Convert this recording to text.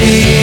she